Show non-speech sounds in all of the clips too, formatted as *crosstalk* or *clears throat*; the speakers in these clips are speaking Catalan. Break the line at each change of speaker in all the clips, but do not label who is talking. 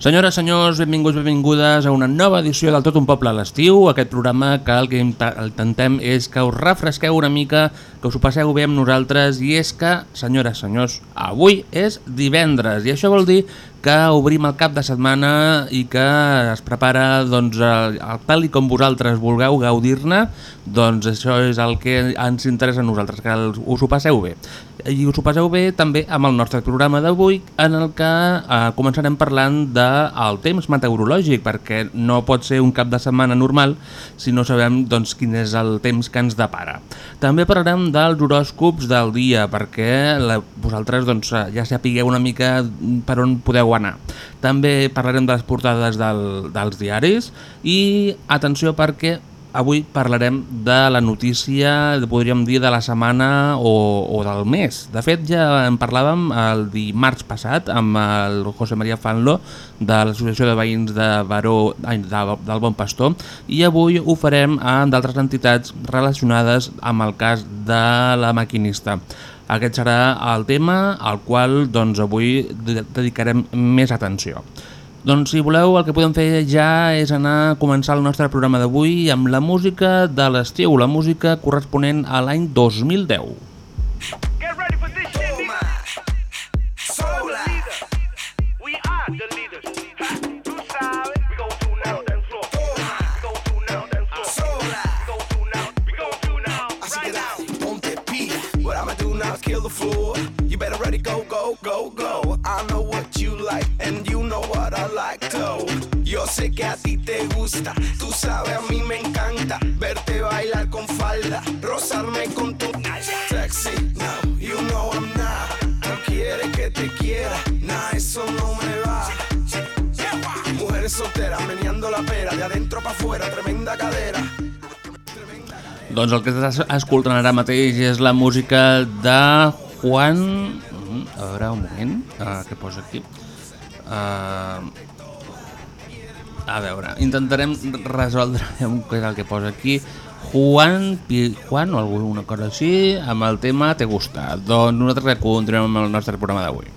Senyores, senyors, benvinguts, benvingudes a una nova edició del Tot un Poble a l'estiu, aquest programa que el que intentem és que us refresqueu una mica, que us ho passeu bé amb nosaltres, i és que, senyores, senyors, avui és divendres, i això vol dir que obrim el cap de setmana i que es prepara doncs, el, el tal i com vosaltres vulgueu gaudir-ne, doncs això és el que ens interessa a nosaltres, que us ho passeu bé. I us ho passeu bé també amb el nostre programa d'avui, en el que eh, començarem parlant del temps meteorològic, perquè no pot ser un cap de setmana normal si no sabem doncs, quin és el temps que ens depara. També parlarem dels horòscops del dia, perquè la, vosaltres doncs, ja sapigueu una mica per on podeu anar. També parlarem de les portades del, dels diaris i atenció perquè avui parlarem de la notícia, podríem dir, de la setmana o, o del mes. De fet, ja en parlàvem el dimarts passat amb el José María Fanlo de l'Associació de Veïns de Baró de, del Bon Pastor i avui ho farem amb d'altres entitats relacionades amb el cas de la maquinista. Aquest serà el tema al qual doncs, avui dedicarem més atenció. Doncs si voleu el que podem fer ja és anar a començar el nostre programa d'avui amb la música de l'estiu, la música corresponent a l'any 2010.
Yo sé que a ti te gusta, tú sabes, a mí me encanta verte bailar con falda, rozarme con tu sexy. No, you know I'm not. No quieres que te quiera, nah, eso no me va. Mujeres solteras meneando la pera, de adentro para afuera, tremenda cadera.
Doncs el que estàs escoltant ara mateix és la música de Juan... Mm, A veure, un moment, uh, què posa aquí? Uh, a veure, intentarem resoldre *laughs* què és el que posa aquí. Juan, Juan o alguna cosa així, amb el tema Te gusta. Doncs nosaltres continuem amb el nostre programa d'avui.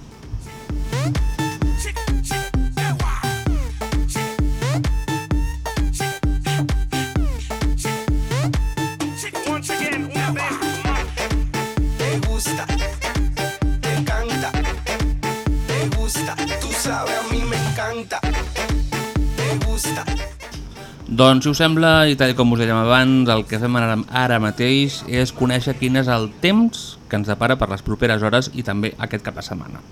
Tú sabes, a me encanta.
Doncs, si us sembla, i tal com us dèiem abans, el que fem ara, ara mateix és conèixer quin és el temps que ens depara per les properes hores i també aquest cap de setmana.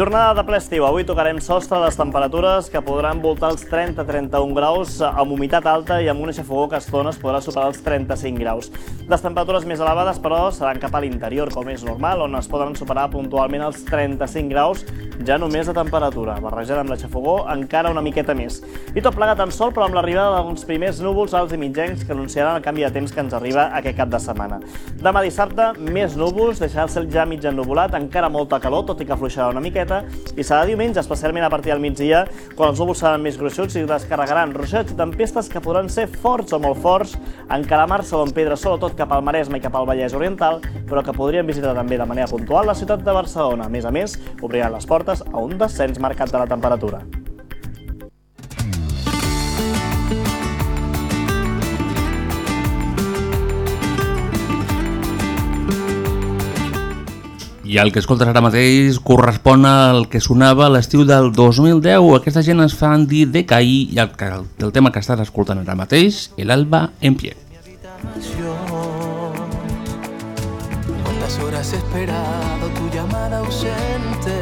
Jornada de ple estiu. Avui tocarem sostre les temperatures que podran voltar els 30-31 graus amb humitat alta i amb una xafogó que a estones podrà superar els 35 graus. Les temperatures més elevades, però, seran cap a l'interior, com és normal, on es poden superar puntualment els 35 graus ja només de temperatura. Barrejada amb la xafogó encara una miqueta més. I tot plegat en sol, però amb l'arribada d'uns primers núvols alts i mitjans que anunciaran el canvi de temps que ens arriba aquest cap de setmana. Demà dissabte, més núvols, deixarà el cel ja mig encara molta calor, tot i que afluixarà una miqueta, i serà diumenge, especialment a partir del migdia, quan els núvols seran més gruixuts i descarregaran ruixats i tempestes que podran ser forts o molt forts, encalamar-se o en pedra, sobretot cap al Maresme i cap al Vallès Oriental, però que podrien visitar també de manera puntual la ciutat de Barcelona. A més a més, obriran les portes a un descens marcat de la temperatura.
I el que escoltes ara mateix correspon al que sonava l'estiu del 2010. Aquesta gent es fan dir DKI i el, que- el tema que estàs escoltant ara mateix, El alba en pie.
Cuántas horas he esperado tu llamada ausente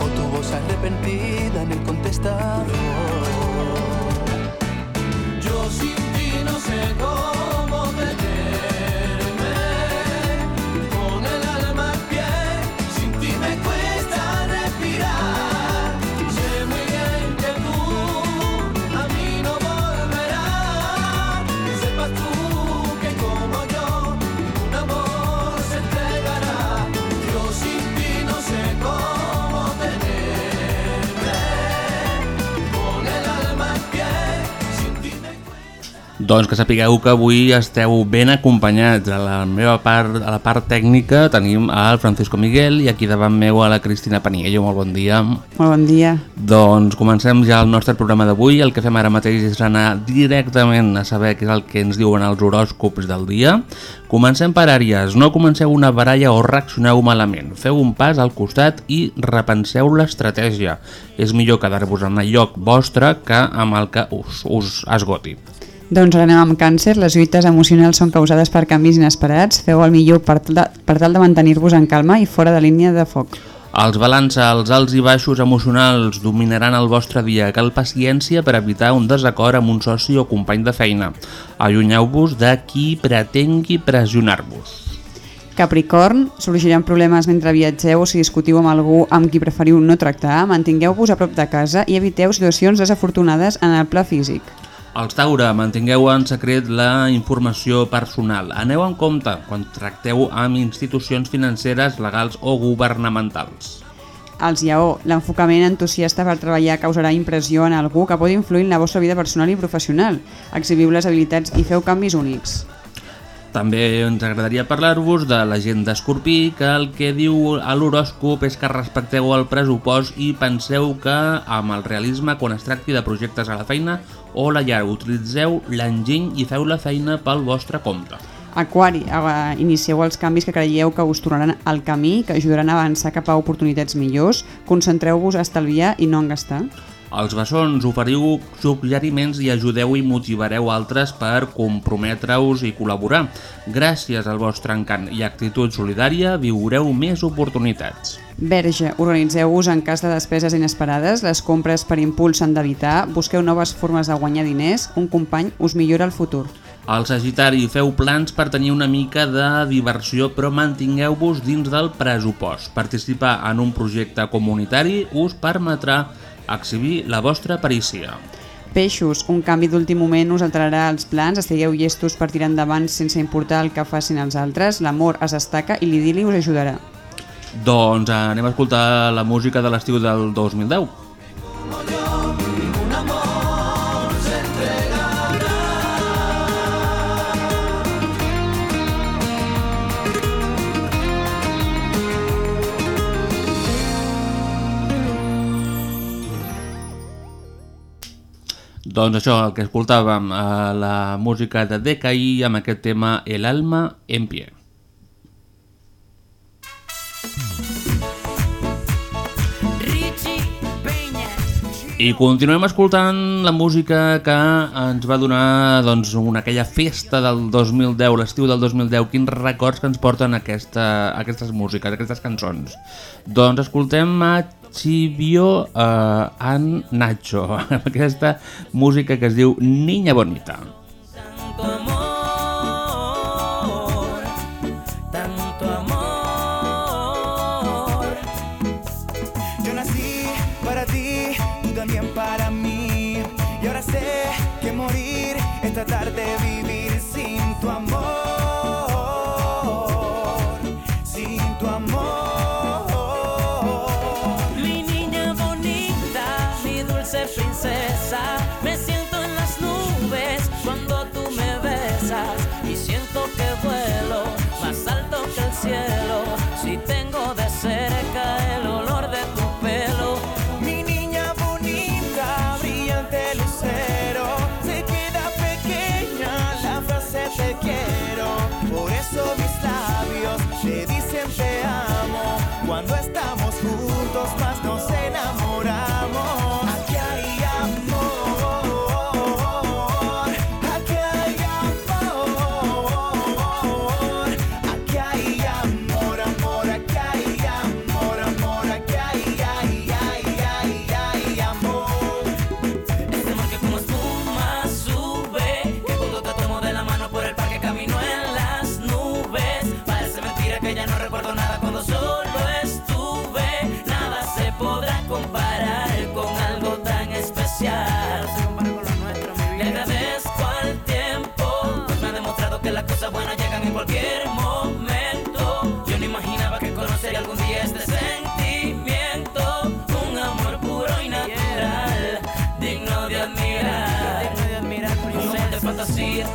o tu voz arrepentida en el contestador. Yo sin ti no sé cómo
Doncs que sapigueu que avui esteu ben acompanyats. A la meva part, a la part tècnica tenim al Francisco Miguel i aquí davant meu a la Cristina Paniello. Molt bon dia.
Molt bon dia.
Doncs comencem ja el nostre programa d'avui. El que fem ara mateix és anar directament a saber què és el que ens diuen els horòscops del dia. Comencem per àries. No comenceu una baralla o reaccioneu malament. Feu un pas al costat i repenseu l'estratègia. És millor quedar-vos en el lloc vostre que amb el que us, us esgoti.
Doncs anem amb càncer. Les lluites emocionals són causades per canvis inesperats. Feu el millor per, tal de, per tal de mantenir-vos en calma i fora de línia de foc.
Els balança, els alts i baixos emocionals dominaran el vostre dia. Cal paciència per evitar un desacord amb un soci o company de feina. Allunyeu-vos de qui pretengui pressionar-vos.
Capricorn, sorgiran problemes mentre viatgeu o si discutiu amb algú amb qui preferiu no tractar. Mantingueu-vos a prop de casa i eviteu situacions desafortunades en el pla físic.
Els Taure, mantingueu en secret la informació personal. Aneu en compte quan tracteu amb institucions financeres, legals o governamentals.
Els Lleó, l'enfocament entusiasta per treballar causarà impressió en algú que pot influir en la vostra vida personal i professional. Exhibiu les habilitats i feu canvis únics.
També ens agradaria parlar-vos de la gent d'Escorpí, que el que diu a l'horòscop és que respecteu el pressupost i penseu que amb el realisme quan es tracti de projectes a la feina o la llar utilitzeu l'enginy i feu la feina pel vostre compte.
Aquari, eh, inicieu els canvis que creieu que us tornaran al camí, que ajudaran a avançar cap a oportunitats millors. Concentreu-vos a estalviar i no en gastar.
Als bessons oferiu suggeriments i ajudeu i motivareu altres per comprometre-us i col·laborar. Gràcies al vostre encant i actitud solidària viureu més oportunitats.
Verge, organitzeu-vos en cas de despeses inesperades, les compres per impuls s'han d'evitar, busqueu noves formes de guanyar diners, un company us millora el futur.
Al Sagitari, feu plans per tenir una mica de diversió, però mantingueu-vos dins del pressupost. Participar en un projecte comunitari us permetrà exhibir la vostra perícia.
Peixos, un canvi d'últim moment us alterarà els plans, estigueu llestos per tirar endavant sense importar el que facin els altres, l'amor es destaca i l'idili us ajudarà.
Doncs anem a escoltar la música de l'estiu del 2010. Doncs això, el que escoltàvem, eh, la música de DKI amb aquest tema El alma en pie. I continuem escoltant la música que ens va donar doncs, una, aquella festa del 2010, l'estiu del 2010. Quins records que ens porten aquesta, aquestes músiques, aquestes cançons. Doncs escoltem a Chivio eh, en Nacho, *laughs* amb aquesta música que es diu Niña Bonita.
Tanto cielo. Si tengo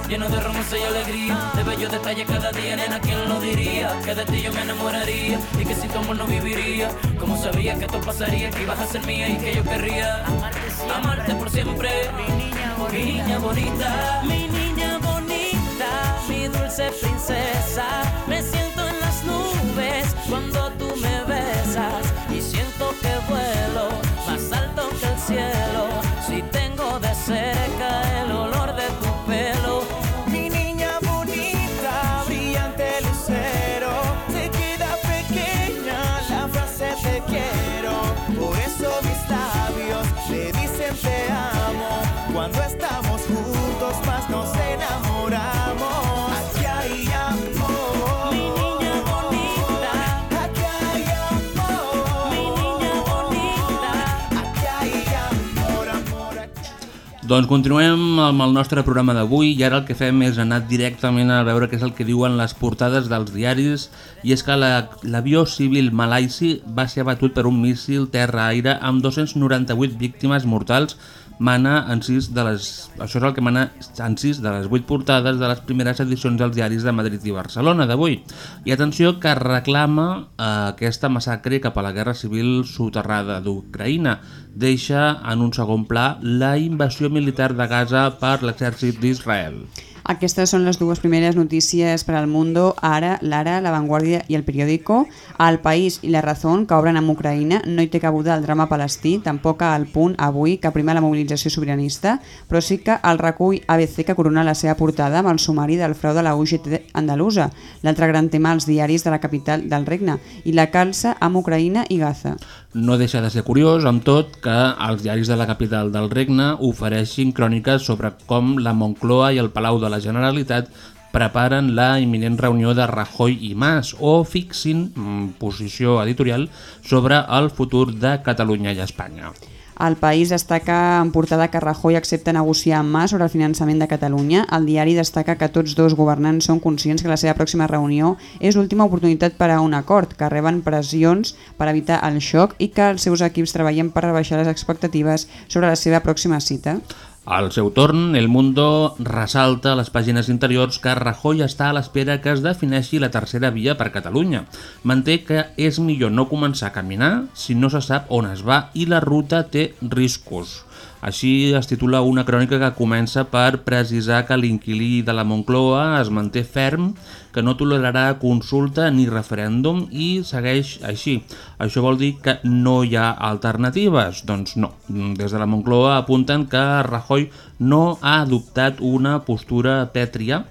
lleno de romance y alegría, de bellos detalles cada día, nena, ¿quién lo diría? Que de ti yo me enamoraría y que sin tu amor no viviría. Como sabía que esto pasaría, que ibas a ser mía y que yo querría amarte por siempre, mi niña bonita, mi niña bonita, mi niña bonita, mi dulce princesa. Me siento en las nubes cuando tú me besas y siento que vuelo más alto que el cielo.
Doncs continuem amb el nostre programa d'avui i ara el que fem és anar directament a veure què és el que diuen les portades dels diaris i és que la- l'avió civil malaisi va ser abatut per un míssil terra-aire amb 298 víctimes mortals mana en sis de les... Això és el que mana en sis de les vuit portades de les primeres edicions dels diaris de Madrid i Barcelona d'avui. I atenció que reclama eh, aquesta massacre cap a la guerra civil soterrada d'Ucraïna. Deixa en un segon pla la invasió militar de Gaza per l'exèrcit d'Israel.
Aquestes són les dues primeres notícies per al Mundo, Ara, Lara, La Vanguardia i El Periódico. El País i La Razón, que obren amb Ucraïna, no hi té cabuda el drama palestí, tampoc al punt avui que prima la mobilització sobiranista, però sí que el recull ABC que corona la seva portada amb el sumari del frau de la UGT andalusa, l'altre gran tema als diaris de la capital del regne, i la calça amb Ucraïna i Gaza.
No deixa de ser curiós, amb tot, que els diaris de la capital del regne ofereixin cròniques sobre com la Moncloa i el Palau de la Generalitat preparen la imminent reunió de Rajoy i Mas o fixin mm, posició editorial sobre el futur de Catalunya i Espanya.
El País destaca en portada que Rajoy accepta negociar amb Mas sobre el finançament de Catalunya. El diari destaca que tots dos governants són conscients que la seva pròxima reunió és l'última oportunitat per a un acord, que reben pressions per evitar el xoc i que els seus equips treballen per rebaixar les expectatives sobre la seva pròxima cita.
Al seu torn, El Mundo ressalta les pàgines interiors que Rajoy està a l'espera que es defineixi la tercera via per Catalunya. Manté que és millor no començar a caminar si no se sap on es va i la ruta té riscos. Així es titula una crònica que comença per precisar que l'inquilí de la Moncloa es manté ferm, que no tolerarà consulta ni referèndum i segueix així. Això vol dir que no hi ha alternatives? Doncs no. Des de la Moncloa apunten que Rajoy no ha adoptat una postura pètria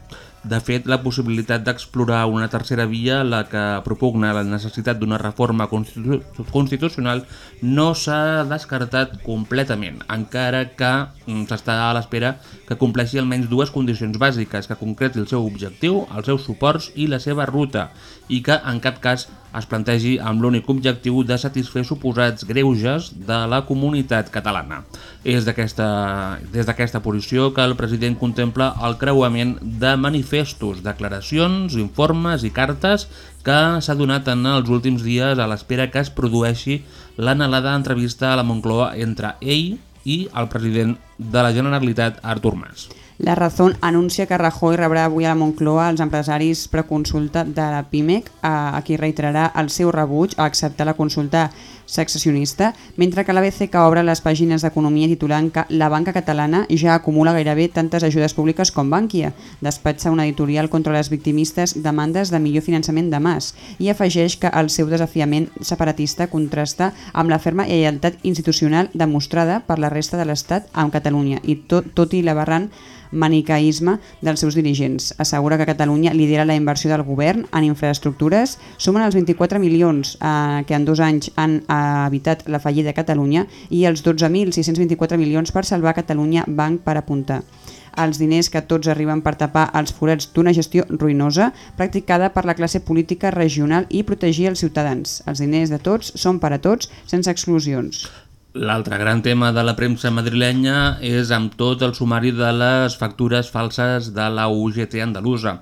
de fet, la possibilitat d'explorar una tercera via, la que propugna la necessitat d'una reforma constitu constitucional, no s'ha descartat completament, encara que mm, s'està a l'espera que compleixi almenys dues condicions bàsiques, que concreti el seu objectiu, els seus suports i la seva ruta, i que en cap cas es plantegi amb l'únic objectiu de satisfer suposats greuges de la comunitat catalana. És des d'aquesta posició que el president contempla el creuament de manifestos, declaracions, informes i cartes que s'ha donat en els últims dies a l'espera que es produeixi l'anhelada entrevista a la Moncloa entre ell i el president de la Generalitat, Artur Mas.
La Razón anuncia que Rajoy rebrà avui a la Moncloa els empresaris preconsulta de la PIMEC, a, qui reiterarà el seu rebuig a acceptar la consulta successionista, mentre que l'ABC que obre les pàgines d'economia titulant que la banca catalana ja acumula gairebé tantes ajudes públiques com Bànquia. Despatxa una editorial contra les victimistes demandes de millor finançament de Mas i afegeix que el seu desafiament separatista contrasta amb la ferma lleialtat institucional demostrada per la resta de l'Estat amb Catalunya i tot, tot i l'aberrant manicaïsme dels seus dirigents. Assegura que Catalunya lidera la inversió del govern en infraestructures, sumen els 24 milions eh, que en dos anys han eh, evitat la fallida de Catalunya i els 12.624 milions per salvar Catalunya Banc per apuntar els diners que tots arriben per tapar els forats d'una gestió ruïnosa practicada per la classe política regional i protegir els ciutadans. Els diners de tots són per a tots, sense exclusions.
L'altre gran tema de la premsa madrilenya és amb tot el sumari de les factures falses de la UGT andalusa.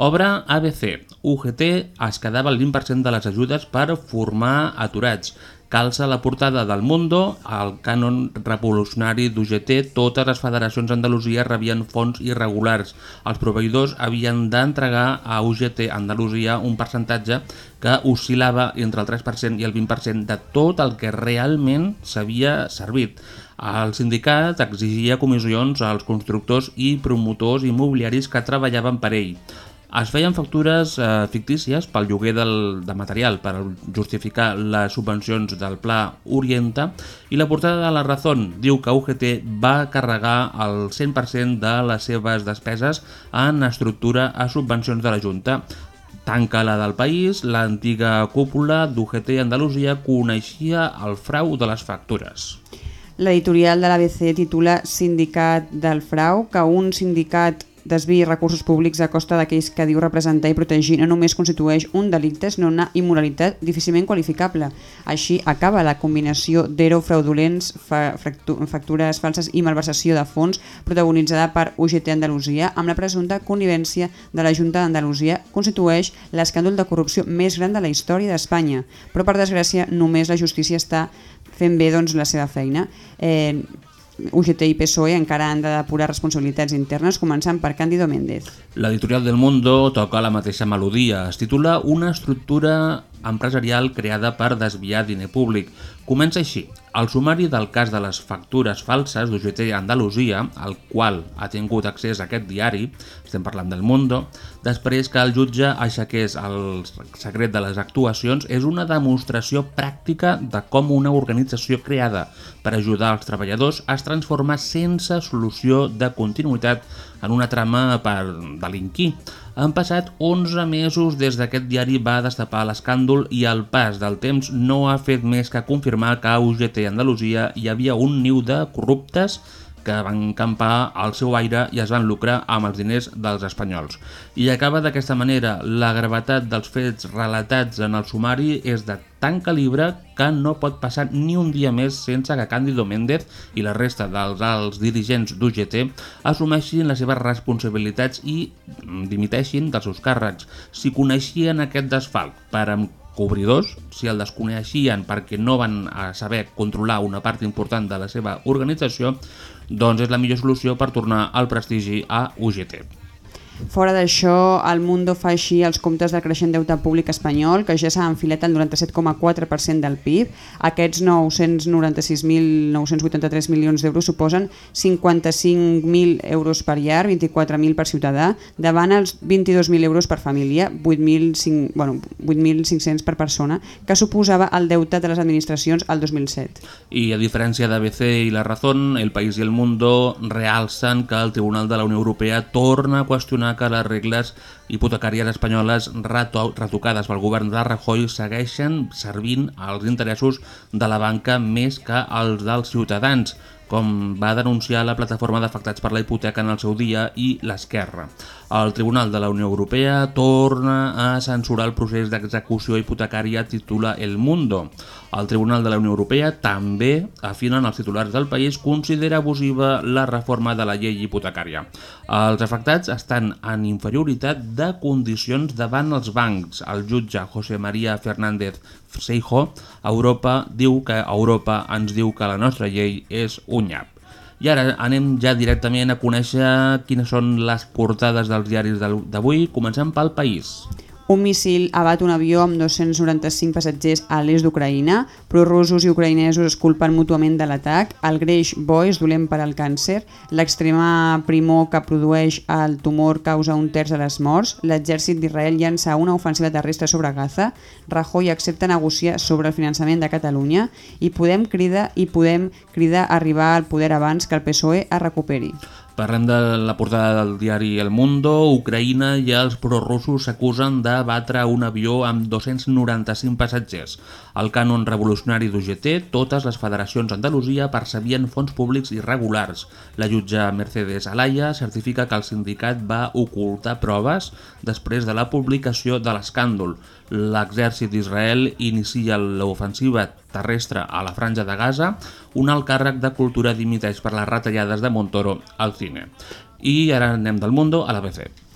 Obre ABC. UGT es quedava el 20% de les ajudes per formar aturats calça la portada del Mundo, el cànon revolucionari d'UGT, totes les federacions Andalusia rebien fons irregulars. Els proveïdors havien d'entregar a UGT Andalusia un percentatge que oscil·lava entre el 3% i el 20% de tot el que realment s'havia servit. El sindicat exigia comissions als constructors i promotors immobiliaris que treballaven per ell. Es feien factures eh, fictícies pel lloguer del, de material per justificar les subvencions del Pla Orienta i la portada de la Razón diu que UGT va carregar el 100% de les seves despeses en estructura a subvencions de la Junta. Tanca la del país, l'antiga cúpula d'UGT Andalusia coneixia el frau de les factures.
L'editorial de l'ABC titula Sindicat del frau, que un sindicat desviï recursos públics a costa d'aquells que diu representar i protegir no només constitueix un delicte, sinó una immoralitat difícilment qualificable. Així acaba la combinació d'ero fraudulents, factures falses i malversació de fons protagonitzada per UGT Andalusia amb la presumpta connivència de la Junta d'Andalusia constitueix l'escàndol de corrupció més gran de la història d'Espanya. Però per desgràcia només la justícia està fent bé doncs, la seva feina. Eh, UGT i PSOE encara han de depurar responsabilitats internes, començant per Cándido Méndez.
L'editorial del Mundo toca la mateixa melodia. Es titula Una estructura empresarial creada per desviar diner públic. Comença així. El sumari del cas de les factures falses d'UGT Andalusia, al qual ha tingut accés aquest diari, estem parlant del Mundo, després que el jutge aixequés el secret de les actuacions, és una demostració pràctica de com una organització creada per ajudar els treballadors es transforma sense solució de continuïtat en una trama per delinquir. Han passat 11 mesos des d'aquest diari va destapar l'escàndol i el pas del temps no ha fet més que confirmar que a UGT Andalusia hi havia un niu de corruptes que van campar al seu aire i es van lucrar amb els diners dels espanyols. I acaba d'aquesta manera. La gravetat dels fets relatats en el sumari és de tan calibre que no pot passar ni un dia més sense que Cándido Méndez i la resta dels alts dirigents d'UGT assumeixin les seves responsabilitats i dimiteixin dels seus càrrecs. Si coneixien aquest desfalc per cobridors, si el desconeixien perquè no van a saber controlar una part important de la seva organització, doncs és la millor solució per tornar al prestigi a UGT.
Fora d'això, el Mundo fa així els comptes del creixent deute públic espanyol, que ja s'ha enfilat al 97,4% del PIB. Aquests 996.983 milions d'euros suposen 55.000 euros per llar, 24.000 per ciutadà, davant els 22.000 euros per família, 8.500 bueno, 8.500 per persona, que suposava el deute de les administracions al 2007.
I a diferència d'ABC i La Razón, El País i El Mundo realcen que el Tribunal de la Unió Europea torna a qüestionar que les regles hipotecàries espanyoles reto- retocades pel govern de Rajoy segueixen servint als interessos de la banca més que als dels ciutadans, com va denunciar la plataforma d'afectats per la hipoteca en el seu dia i l'Esquerra. El Tribunal de la Unió Europea torna a censurar el procés d'execució hipotecària titula El Mundo. El Tribunal de la Unió Europea també, afinen els titulars del país, considera abusiva la reforma de la llei hipotecària. Els afectats estan en inferioritat de condicions davant els bancs. El jutge José María Fernández Seijo Europa diu que Europa ens diu que la nostra llei és un nyap. I ara anem ja directament a conèixer quines són les portades dels diaris d'avui, comencem pel País.
Un míssil abat un avió amb 295 passatgers a l'est d'Ucraïna, però russos i ucraïnesos es culpen mútuament de l'atac, el greix bo és dolent per al càncer, l'extrema primor que produeix el tumor causa un terç de les morts, l'exèrcit d'Israel llança una ofensiva terrestre sobre Gaza, Rajoy accepta negociar sobre el finançament de Catalunya. I Podem crida i Podem crida a arribar al poder abans que el PSOE es recuperi.
Parlem de la portada del diari El Mundo. Ucraïna i els prorussos s'acusen de batre un avió amb 295 passatgers. El cànon revolucionari d'UGT, totes les federacions Andalusia percebien fons públics irregulars. La jutge Mercedes Alaya certifica que el sindicat va ocultar proves després de la publicació de l'escàndol. L'exèrcit d'Israel inicia l'ofensiva terrestre a la franja de Gaza, un alt càrrec de cultura dimiteix per les retallades de Montoro al cine. I ara anem del Mundo a l'ABC.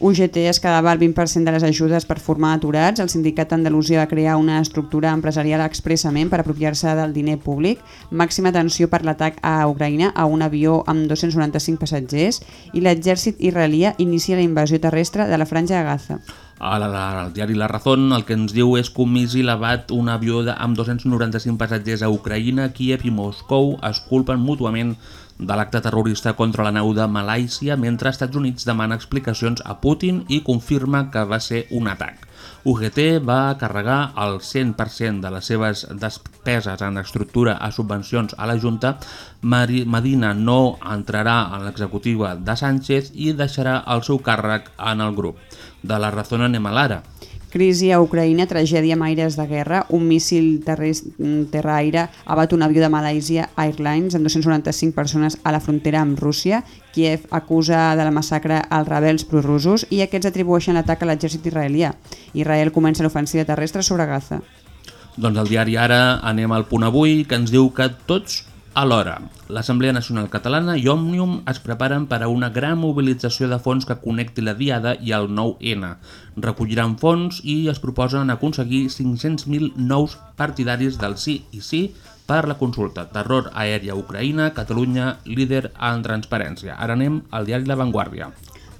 UGT es quedava el 20% de les ajudes per formar aturats. El sindicat d'Andalusia va crear una estructura empresarial expressament per apropiar-se del diner públic. Màxima atenció per l'atac a Ucraïna a un avió amb 295 passatgers i l'exèrcit israelià inicia la invasió terrestre de la franja de Gaza.
A la, la, diari La Razón el que ens diu és que un míssil abat un avió de, amb 295 passatgers a Ucraïna, Kiev i Moscou es culpen mútuament de l'acte terrorista contra la nau de Malàisia mentre Estats Units demana explicacions a Putin i confirma que va ser un atac. UGT va carregar el 100% de les seves despeses en estructura a subvencions a la Junta, Medina no entrarà en l'executiva de Sánchez i deixarà el seu càrrec en el grup. De la raó anem a l'ara.
Crisi a Ucraïna, tragèdia amb aires de guerra, un míssil terra-aire abat un avió de Malaysia Airlines amb 295 persones a la frontera amb Rússia. Kiev acusa de la massacre als rebels prorussos i aquests atribueixen l'atac a l'exèrcit israelià. Israel comença l'ofensiva terrestre sobre Gaza.
Doncs al diari Ara anem al punt avui que ens diu que tots alhora. L'Assemblea Nacional Catalana i Òmnium es preparen per a una gran mobilització de fons que connecti la Diada i el 9-N. Recolliran fons i es proposen aconseguir 500.000 nous partidaris del sí i sí per la consulta. Terror aèria Ucraïna, Catalunya, líder en transparència. Ara anem al diari La Vanguardia.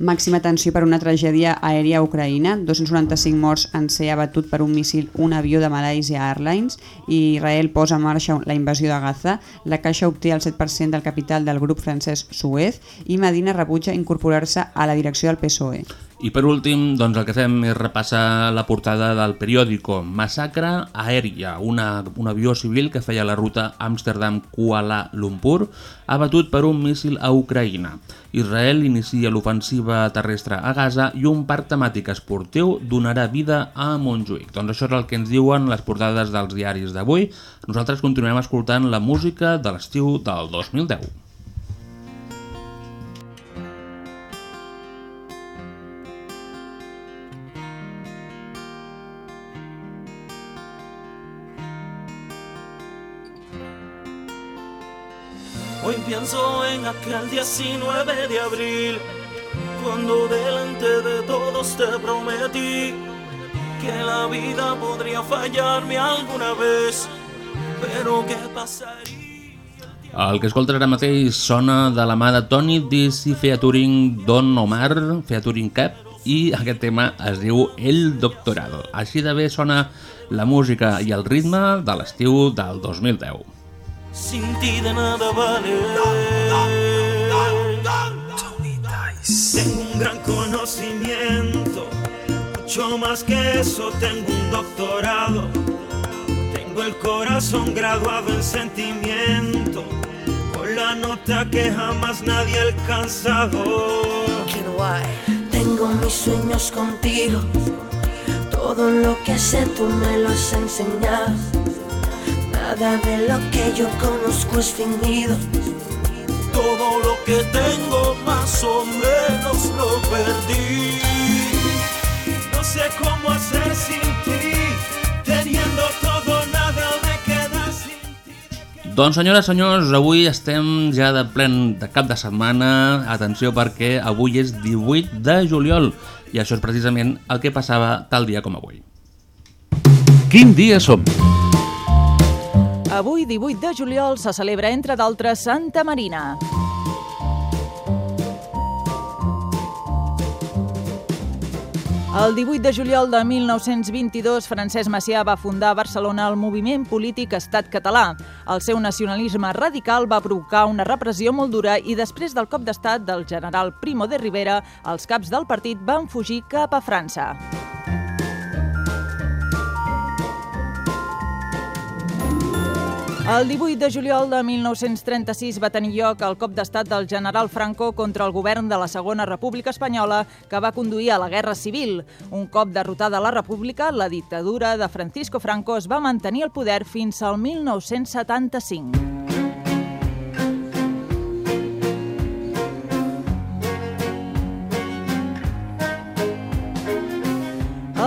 Màxima atenció per una tragèdia aèria a Ucraïna, 295 morts en ser abatut per un míssil un avió de Malaysia Airlines. I Israel posa en marxa la invasió de Gaza, la Caixa obté el 7% del capital del grup francès Suez i Medina rebutja incorporar-se a la direcció del PSOE.
I per últim, doncs el que fem és repassar la portada del periòdico Massacre aèria, una, un avió civil que feia la ruta Amsterdam-Kuala Lumpur, abatut per un míssil a Ucraïna. Israel inicia l'ofensiva terrestre a Gaza i un parc temàtic esportiu donarà vida a Montjuïc. Doncs això és el que ens diuen les portades dels diaris d'avui. Nosaltres continuem escoltant la música de l'estiu del 2010.
En aquel 19 de abril, cuando delante de todos te prometí que la vida podría fallarme alguna vez, pero ¿qué pasaría?
El que escolta ara mateix sona de la mà de Tony Dizzy featuring Don Omar, featuring Cap, i aquest tema es diu El Doctorado. Així de bé sona la música i el ritme de l'estiu del 2010.
Sin ti de nada vale. Tengo un gran conocimiento, mucho más que eso, tengo un doctorado. Tengo el corazón graduado en sentimiento, con la nota que jamás nadie ha alcanzado.
Tengo mis sueños contigo. Todo lo que sé tú me lo has enseñado. Nada de lo que yo conozco es fingido.
Todo lo que tengo más o menos lo perdí. No sé cómo hacer sin ti, teniendo todo nada me queda sin
Doncs senyores, senyors, avui estem ja de plen de cap de setmana. Atenció perquè avui és 18 de juliol i això és precisament el que passava tal dia com avui.
Quin dia som?
Avui, 18 de juliol, se celebra, entre d'altres, Santa Marina. El 18 de juliol de 1922, Francesc Macià va fundar a Barcelona el moviment polític Estat Català. El seu nacionalisme radical va provocar una repressió molt dura i després del cop d'estat del general Primo de Rivera, els caps del partit van fugir cap a França. El 18 de juliol de 1936 va tenir lloc el cop d'estat del general Franco contra el govern de la Segona República Espanyola que va conduir a la Guerra Civil. Un cop derrotada la República, la dictadura de Francisco Franco es va mantenir al poder fins al 1975.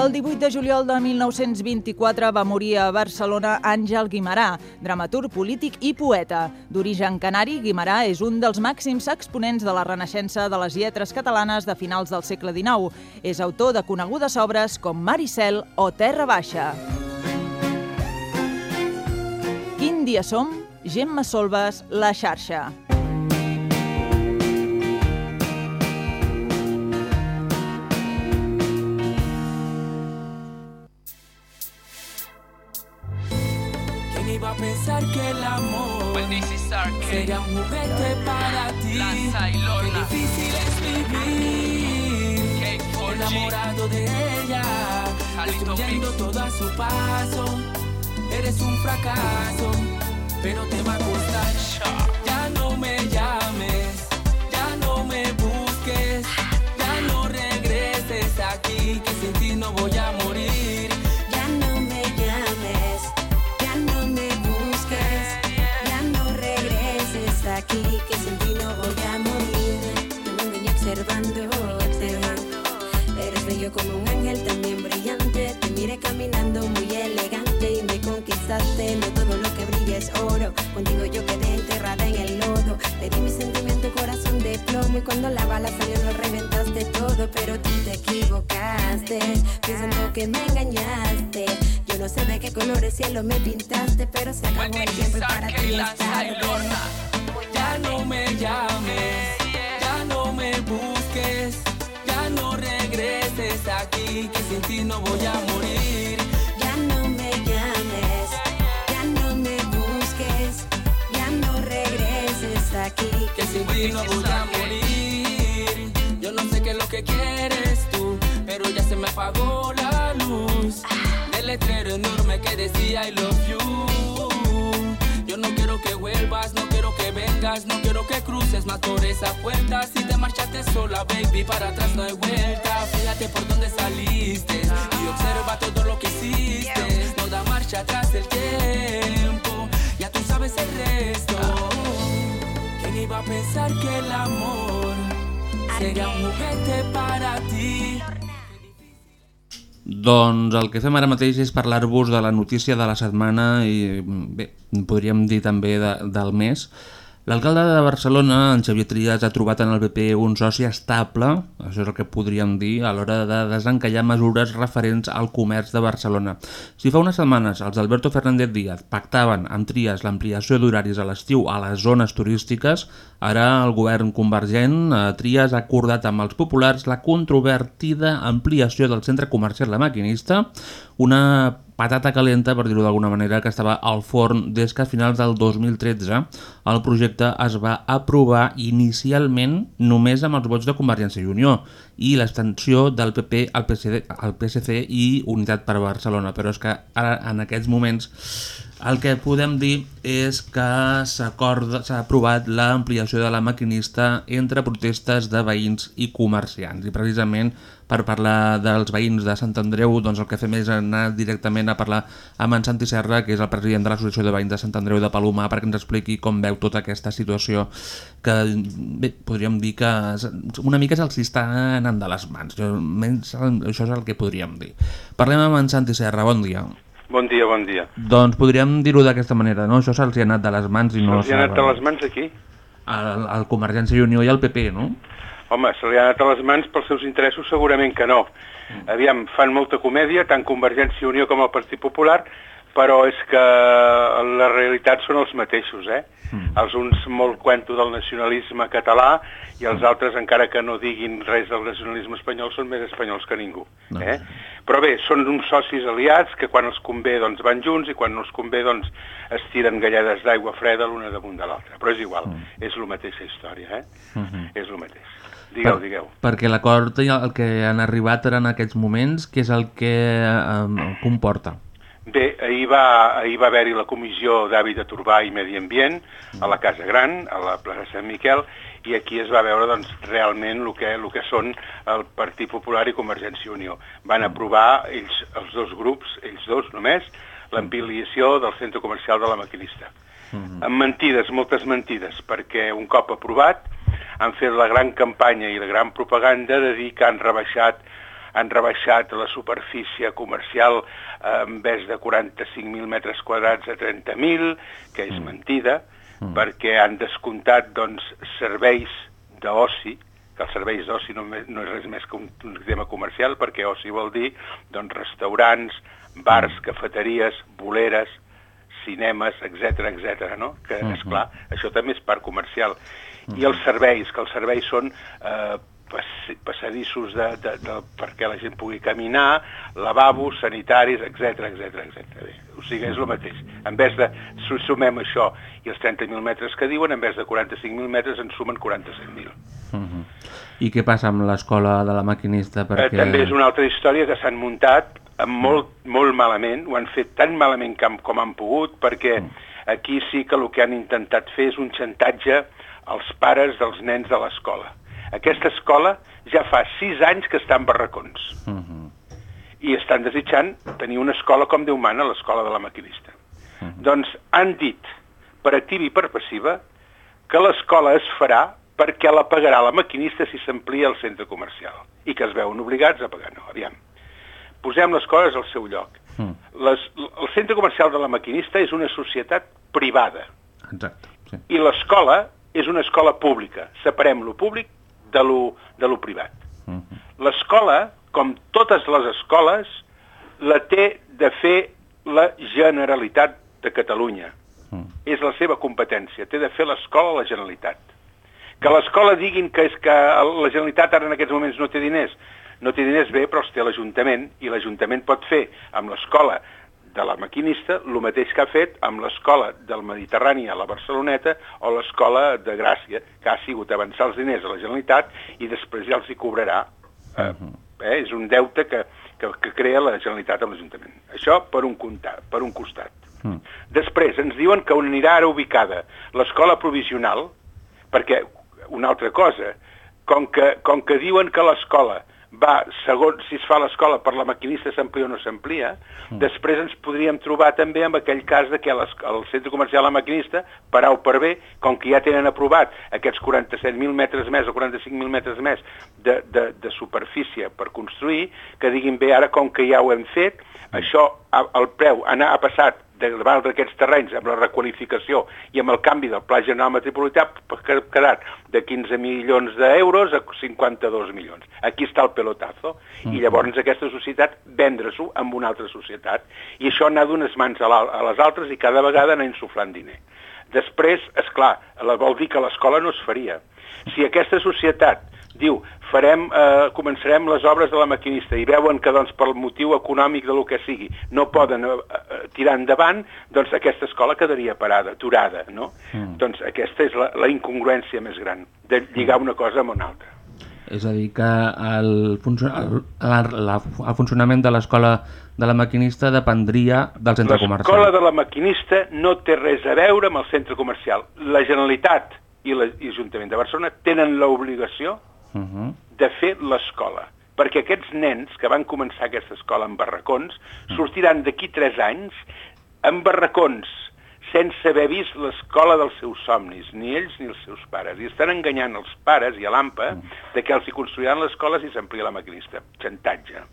El 18 de juliol de 1924 va morir a Barcelona Àngel Guimarà, dramaturg polític i poeta. D'origen canari, Guimarà és un dels màxims exponents de la renaixença de les lletres catalanes de finals del segle XIX. És autor de conegudes obres com Maricel o Terra Baixa. Quin dia som? Gemma Solves, La xarxa.
A pensar que el amor sería un juguete para ti? Qué difícil es vivir enamorado de ella, destruyendo todo a su paso. Eres un fracaso, pero te va a costar.
Contigo yo quedé enterrada en el lodo. Le di mi sentimiento corazón de plomo y cuando la bala salió lo reventaste todo, pero tú te equivocaste, pensando que me engañaste. Yo no sé de qué colores cielo me pintaste, pero se acabó el tiempo y para ti es tarde.
Ya no me llames, ya no me busques, ya no regreses aquí, que sin ti no voy a morir.
Aquí,
que sin ti no voy a morir. Yo no sé qué es lo que quieres tú, pero ya se me apagó la luz del letrero enorme que decía I love you. Yo no quiero que vuelvas, no quiero que vengas, no quiero que cruces más por esa puerta. Si te marchaste sola, baby, para atrás no hay vuelta. Fíjate por dónde saliste y observa todo lo que hiciste. No da marcha atrás el tiempo, ya tú sabes el resto. ¿Quién iba a pensar que el amor sería un juguete para ti?
Doncs el que fem ara mateix és parlar-vos de la notícia de la setmana i bé, podríem dir també de, del mes. L'alcalde de Barcelona, en Xavier Trias, ha trobat en el PP un soci estable, això és el que podríem dir, a l'hora de desencallar mesures referents al comerç de Barcelona. Si fa unes setmanes els d'Alberto Fernández Díaz pactaven amb Trias l'ampliació d'horaris a l'estiu a les zones turístiques, ara el govern convergent, eh, Trias, ha acordat amb els populars la controvertida ampliació del centre comercial La Maquinista, una patata calenta, per dir-ho d'alguna manera, que estava al forn des que a finals del 2013 el projecte es va aprovar inicialment només amb els vots de Convergència i Unió i l'extensió del PP al PSC, al PSC i Unitat per Barcelona, però és que ara en aquests moments el que podem dir és que s'ha aprovat l'ampliació de la maquinista entre protestes de veïns i comerciants. I precisament per parlar dels veïns de Sant Andreu doncs el que fem és anar directament a parlar amb en Santi Serra, que és el president de l'Associació de Veïns de Sant Andreu de Palomar, perquè ens expliqui com veu tota aquesta situació que bé, podríem dir que una mica se'ls està anant de les mans. Jo, menys, això és el que podríem dir. Parlem amb en Santi Serra, bon dia.
Bon dia, bon dia.
Doncs podríem dir-ho d'aquesta manera, no? Això se'ls ha anat de les mans i no...
Se'ls ha anat de les mans aquí?
Al, al Convergència i Unió i al PP, no?
Home, se li ha anat a les mans pels seus interessos segurament que no. Aviam, fan molta comèdia, tant Convergència i Unió com el Partit Popular, però és que la realitat són els mateixos, eh? Mm. Els uns molt cuento del nacionalisme català i els altres, encara que no diguin res del nacionalisme espanyol, són més espanyols que ningú.
No.
Eh? Però bé, són uns socis aliats que quan els convé doncs, van junts i quan no els convé doncs, es tiren gallades d'aigua freda l'una damunt de l'altra. Però és igual, mm. és la mateixa història, eh?
Mm -hmm.
És el mateix. Digueu,
per,
digueu.
Perquè l'acord el que han arribat ara en aquests moments, què és el que eh, comporta?
Bé, ahir va, ahir va haver-hi la comissió d'Hàbitat Urbà i Medi Ambient a la Casa Gran, a la plaça Sant Miquel, i aquí es va veure doncs, realment el que, el que són el Partit Popular i Convergència i Unió. Van aprovar ells, els dos grups, ells dos només, l'ampliació del centre comercial de la Maquinista. Amb mentides, moltes mentides, perquè un cop aprovat han fet la gran campanya i la gran propaganda de dir que han rebaixat han rebaixat la superfície comercial eh, en vez de 45.000 metres quadrats a 30.000, que és mentida, perquè han descomptat doncs, serveis d'oci, que els serveis d'oci no, no és res més que un, un tema comercial, perquè oci vol dir doncs, restaurants, bars, cafeteries, boleres, cinemes, etc etc. no? Que,
Mhm.
és clar, això també és part comercial. I els serveis, que els serveis són eh, pas- passadissos de, de, de, perquè la gent pugui caminar, lavabos, sanitaris, etc etc etc. O sigui, és el mateix. En vez de, si sumem això i els 30.000 metres que diuen, en vez de 45.000 metres en sumen 47.000.
Mhm. I què passa amb l'escola de la maquinista?
Perquè...
Perquè...
Eh, també és una altra història que s'han muntat molt, molt malament, ho han fet tan malament com, com han pogut, perquè aquí sí que el que han intentat fer és un xantatge als pares dels nens de l'escola. Aquesta escola ja fa sis anys que està en barracons
Mhm.
i estan desitjant tenir una escola com Déu mana, l'escola de la maquinista. Doncs han dit, per activa i per passiva, que l'escola es farà perquè la pagarà la maquinista si s'amplia el centre comercial i que es veuen obligats a pagar. No, aviam. Posem les coses al seu lloc. Les, el centre comercial de la maquinista és una societat privada
Exacte. Sí.
i l'escola és una escola pública. Separem lo públic de lo, de lo privat. L'escola, com totes les escoles, la té de fer la Generalitat de Catalunya. És la seva competència. Té de fer l'escola la Generalitat. Que l'escola diguin que és que la Generalitat ara en aquests moments no té diners. No té diners bé, però els té l'Ajuntament, i l'Ajuntament pot fer amb l'escola de la maquinista el mateix que ha fet amb l'escola del Mediterrani a la Barceloneta o l'escola de Gràcia, que ha sigut avançar els diners a la Generalitat i després ja els hi cobrarà. Eh, eh, és un deute que, que, que crea la Generalitat amb l'Ajuntament. Això per un, comptat, per un costat. Després ens diuen que on anirà ara ubicada l'escola provisional, perquè una altra cosa, com que, com que diuen que l'escola va, segons si es fa l'escola per la maquinista s'amplia o no s'amplia, després ens podríem trobar també amb aquell cas de que el centre comercial La Maquinista, per A o per B, com que ja tenen aprovat aquests 47.000 metres més o 45.000 metres més de, de, de superfície per construir, que diguin bé, ara com que ja ho hem fet, això, a- el preu anar, ha passat de valdre aquests terrenys amb la requalificació i amb el canvi del Pla General Metropolità que ha quedat de 15 milions d'euros a 52 milions. Aquí està el pelotazo. I llavors aquesta societat vendre-s'ho amb una altra societat. I això anar d'unes mans a, a les altres i cada vegada anar insuflant diner. Després, és clar, vol dir que l'escola no es faria. Si aquesta societat diu farem, eh, començarem les obres de la maquinista i veuen que doncs, pel motiu econòmic de lo que sigui no poden eh, eh, tirar endavant, doncs aquesta escola quedaria parada, aturada, no?
Mm.
Doncs aquesta és la, la incongruència més gran, de lligar una cosa amb una altra.
És a dir, que el, el, la, la, el funcionament de l'escola de la maquinista dependria del centre
L'escola
comercial.
de la maquinista no té res a veure amb el centre comercial. La Generalitat i l'Ajuntament de Barcelona tenen l'obligació
Uh -huh.
de fer l'escola. Perquè aquests nens que van començar aquesta escola en barracons sortiran d'aquí tres anys en barracons sense haver vist l'escola dels seus somnis, ni ells ni els seus pares. I estan enganyant els pares i a l'AMPA de que els hi construiran l'escola si s'amplia la maquinista. Xantatge.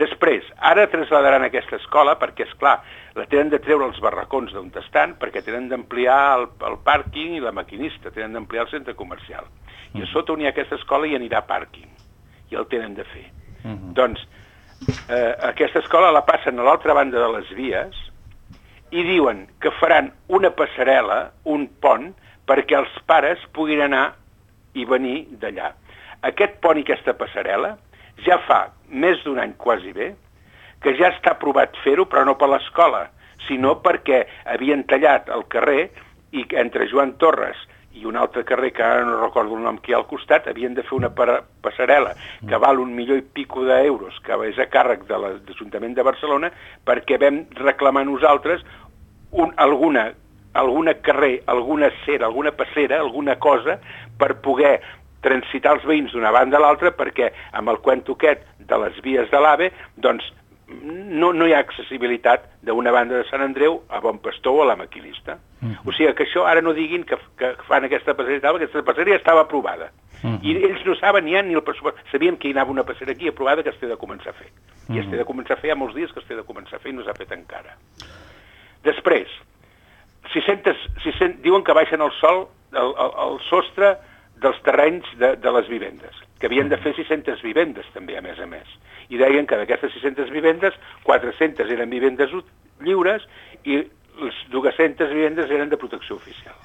Després, ara trasladaran aquesta escola perquè, és clar, la tenen de treure els barracons d'on estan perquè tenen d'ampliar el, el pàrquing i la maquinista, tenen d'ampliar el centre comercial. I a sota on hi ha aquesta escola hi anirà pàrquing. I el tenen de fer. Doncs eh, aquesta escola la passen a l'altra banda de les vies i diuen que faran una passarel·la, un pont, perquè els pares puguin anar i venir d'allà. Aquest pont i aquesta passarel·la ja fa més d'un any quasi bé que ja està aprovat fer-ho, però no per l'escola, sinó perquè havien tallat el carrer i entre Joan Torres i un altre carrer que ara no recordo el nom que hi ha al costat, havien de fer una passarel·la que val un milió i pico d'euros, que és a càrrec de l'Ajuntament de Barcelona, perquè vam reclamar nosaltres un, alguna, alguna carrer, alguna cera, alguna passera, alguna cosa per poder transitar els veïns d'una banda a l'altra perquè amb el cuento aquest de les vies de l'AVE doncs no, no hi ha accessibilitat d'una banda de Sant Andreu a Bon Pastor o a la Maquinista. O sigui que això ara no diguin que, que fan aquesta passeria, perquè aquesta passeria estava aprovada. Mm -hmm. I ells no saben ni ni el pressupost. Sabíem que hi anava una passera aquí aprovada que es té de començar a fer. I es té de començar a fer, hi ha molts dies que es té de començar a fer i no s'ha fet encara. Després, 600, 600, diuen que baixen el sol, el, el, el sostre dels terrenys de, de les vivendes, que havien de fer 600 vivendes també, a més a més. I deien que d'aquestes 600 vivendes, 400 eren vivendes lliures i les 200 vivendes eren de protecció oficial.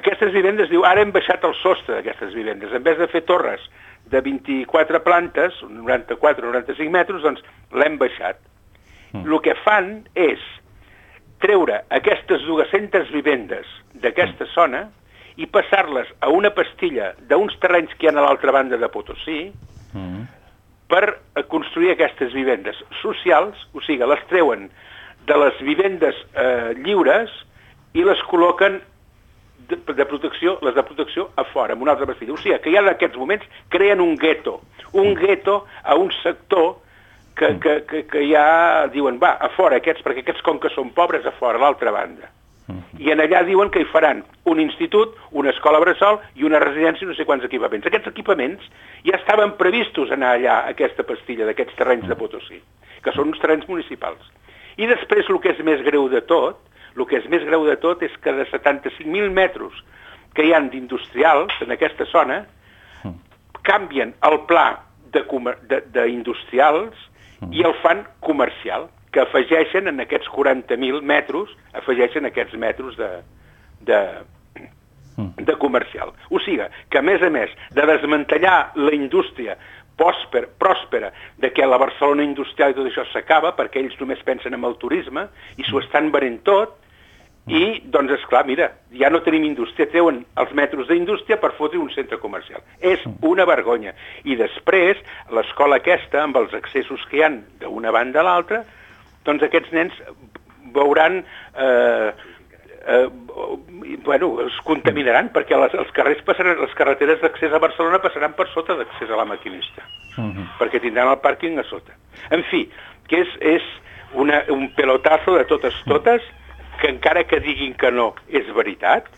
Aquestes vivendes, diu, ara hem baixat el sostre d'aquestes vivendes. En vez de fer torres de 24 plantes, 94 o 95 metres, doncs l'hem baixat. El que fan és treure aquestes 200 vivendes d'aquesta zona i passar-les a una pastilla d'uns terrenys que hi ha a l'altra banda de Potosí per eh, construir aquestes vivendes socials, o sigui, les treuen de les vivendes eh, lliures i les col·loquen de, de protecció, les de protecció a fora, en una altra pastilla. O sigui, que ja en aquests moments creen un gueto, un gueto a un sector que, que, que, que ja diuen, va, a fora aquests, perquè aquests com que són pobres, a fora, a l'altra banda. I en allà diuen que hi faran un institut, una escola bressol i una residència no sé quants equipaments. Aquests equipaments ja estaven previstos anar allà, a aquesta pastilla d'aquests terrenys de Potosí, que són uns terrenys municipals. I després el que és més greu de tot, el que és més greu de tot és que de 75.000 metres que hi han d'industrials en aquesta zona, canvien el pla d'industrials i el fan comercial, que afegeixen en aquests 40.000 metres, afegeixen aquests metres de, de, de comercial. O sigui, que a més a més de desmantellar la indústria pròsper, pròspera, de que la Barcelona industrial i tot això s'acaba, perquè ells només pensen en el turisme i s'ho estan venent tot, i, doncs, és clar, mira, ja no tenim indústria, treuen els metres d'indústria per fotre un centre comercial. És una vergonya. I després, l'escola aquesta, amb els accessos que hi han d'una banda a l'altra, doncs aquests nens veuran... Eh, eh, bueno, es contaminaran perquè les, els carrers passaran, les carreteres d'accés a Barcelona passaran per sota d'accés a la maquinista, perquè tindran el pàrquing a sota. En fi, que és, és una, un pelotazo de totes totes, que encara que diguin que no, és veritat,